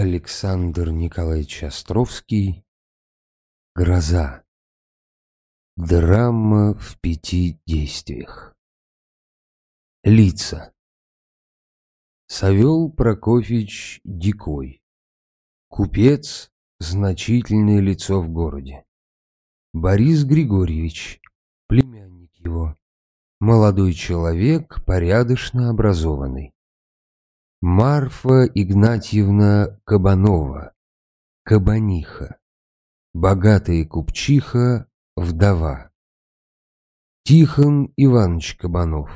Александр Николаевич Островский. Гроза. Драма в пяти действиях. Лица. Савел Прокофьевич Дикой. Купец Значительное лицо в городе. Борис Григорьевич Племянник его. Молодой человек, порядочно образованный Марфа Игнатьевна Кабанова, Кабаниха, богатая купчиха, вдова. Тихон Иванович Кабанов,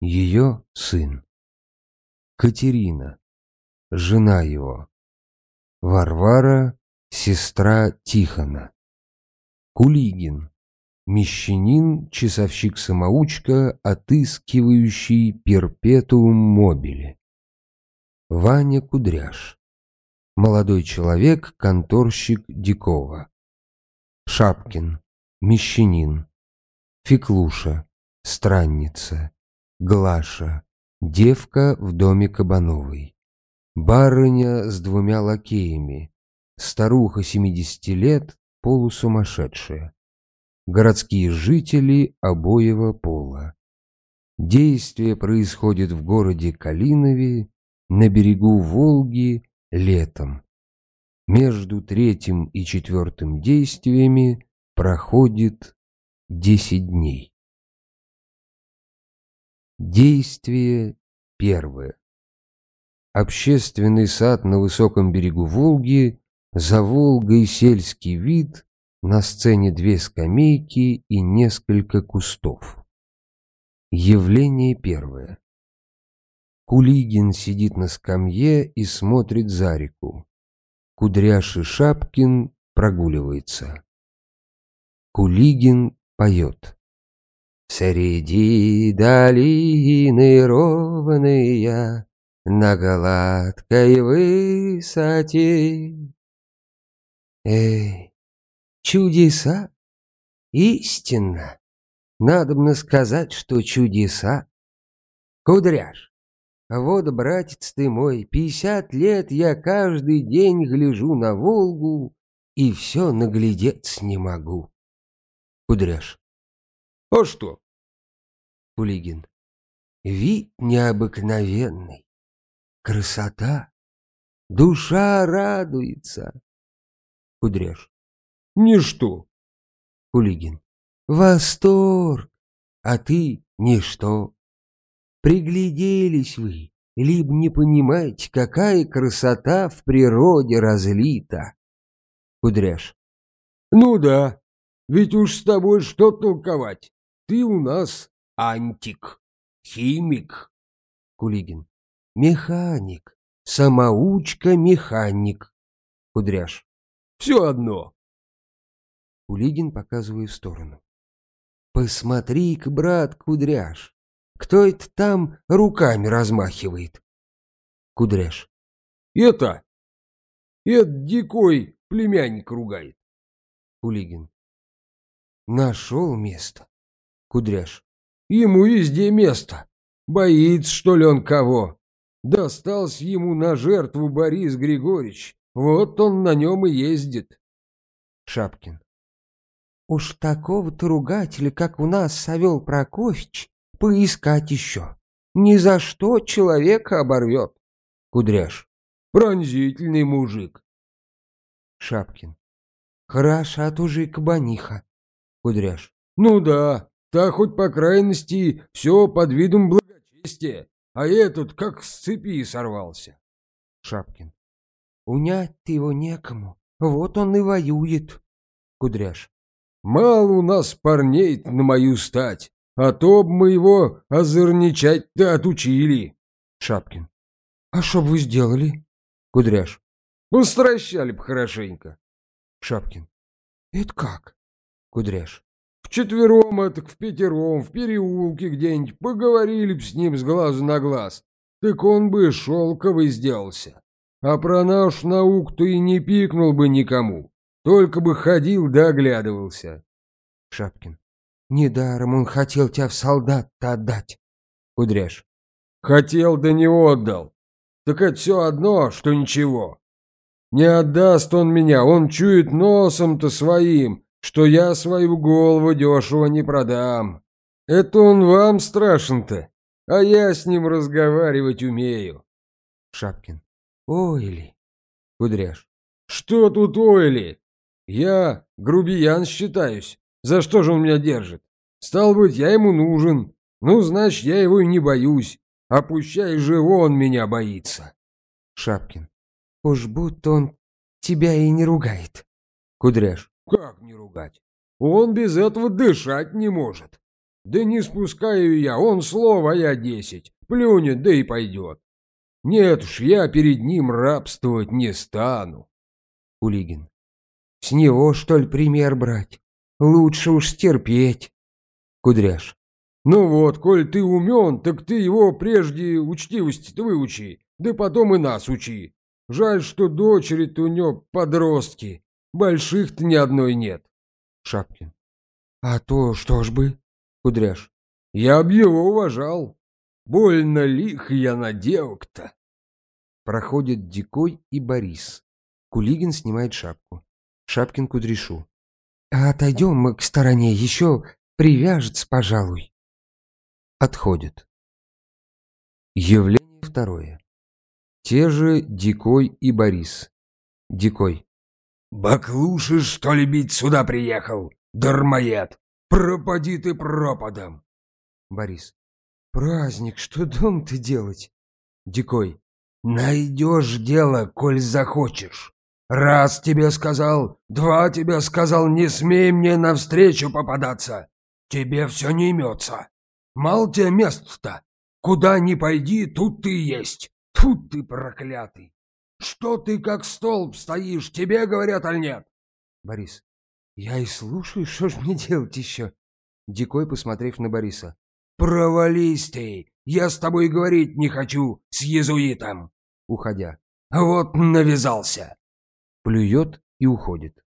ее сын. Катерина, жена его. Варвара, сестра Тихона. Кулигин, мещанин, часовщик-самоучка, отыскивающий перпетуум мобили. Ваня Кудряш. Молодой человек, конторщик Дикова. Шапкин. Мещанин. Феклуша. Странница. Глаша. Девка в доме Кабановой. Барыня с двумя лакеями. Старуха семидесяти лет, полусумасшедшая. Городские жители обоего пола. Действие происходит в городе Калинове на берегу Волги летом. Между третьим и четвертым действиями проходит десять дней. Действие первое. Общественный сад на высоком берегу Волги, за Волгой сельский вид, на сцене две скамейки и несколько кустов. Явление первое. Кулигин сидит на скамье и смотрит за реку. Кудряший Шапкин прогуливается. Кулигин поет. Среди долины ровные, На гладкой высоте. Эй, чудеса! Истинно! Надобно сказать, что чудеса. Кудряш, вот, братец ты мой, пятьдесят лет я каждый день гляжу на Волгу и все наглядеться не могу. Кудряш. А что? Кулигин. Вид необыкновенный. Красота. Душа радуется. Кудряш. Ничто. Кулигин. Восторг. А ты ничто. Пригляделись вы, либо не понимаете, какая красота в природе разлита. Кудряш. Ну да, ведь уж с тобой что толковать. Ты у нас антик, химик. Кулигин. Механик, самоучка-механик. Кудряш. Все одно. Кулигин, показывая в сторону. Посмотри-ка, брат Кудряш, кто это там руками размахивает? Кудряш. Это? Это дикой племянник ругает. Кулигин. Нашел место. Кудряш. Ему везде место. Боится, что ли, он кого? Достался ему на жертву Борис Григорьевич. Вот он на нем и ездит. Шапкин. Уж такого-то ругателя, как у нас Савел Прокофьевич, поискать еще. Ни за что человека оборвет. Кудряш. Пронзительный мужик. Шапкин. Хороша тоже кабаниха. Кудряш. Ну да, та хоть по крайности все под видом благочестия, а этот как с цепи сорвался. Шапкин. Унять-то его некому, вот он и воюет. Кудряш. Мало у нас парней на мою стать. А то б мы его озорничать-то отучили. Шапкин. А что б вы сделали? Кудряш. Постращали б хорошенько. Шапкин. Это как? Кудряш. Вчетвером, а так в пятером, в переулке где-нибудь, поговорили б с ним с глазу на глаз. Так он бы шелковый сделался. А про нашу науку-то и не пикнул бы никому. Только бы ходил да оглядывался. Шапкин. Недаром он хотел тебя в солдат-то отдать. Кудряш. Хотел, да не отдал. Так это все одно, что ничего. Не отдаст он меня, он чует носом-то своим, что я свою голову дешево не продам. Это он вам страшен-то, а я с ним разговаривать умею. Шапкин. Ойли. Кудряш. Что тут ойли? Я грубиян считаюсь. За что же он меня держит? Стал быть, я ему нужен. Ну, значит, я его и не боюсь. А пущай же он меня боится. Шапкин. Уж будто он тебя и не ругает. Кудряш. Как не ругать? Он без этого дышать не может. Да не спускаю я, он слово, я десять. Плюнет, да и пойдет. Нет уж, я перед ним рабствовать не стану. Кулигин. С него, что ли, пример брать? Лучше уж стерпеть. Кудряш. Ну вот, коль ты умен, так ты его прежде учтивости-то выучи, да потом и нас учи. Жаль, что дочери-то у него подростки. Больших-то ни одной нет. Шапкин. А то что ж бы? Кудряш. Я б его уважал. Больно лих я на девок-то. Проходят Дикой и Борис. Кулигин снимает шапку. Шапкин Кудряшу. А отойдем к стороне, еще привяжется, пожалуй. Отходит. Явление второе. Те же Дикой и Борис. Дикой. «Баклуши, что ли, бить сюда приехал? Дармоед! Пропади ты пропадом!» Борис. «Праздник, что дом-то делать?» Дикой. «Найдешь дело, коль захочешь. Раз тебе сказал, два тебе сказал, не смей мне навстречу попадаться. Тебе все не имется. Мал тебе мест-то. Куда ни пойди, тут ты есть. Тут ты проклятый! Что ты как столб стоишь, тебе говорят, аль нет? Борис. Я и слушаю, что ж мне делать еще? Дикой, посмотрев на Бориса. Провались ты! Я с тобой говорить не хочу, с езуитом! Уходя. Вот навязался. Плюет и уходит.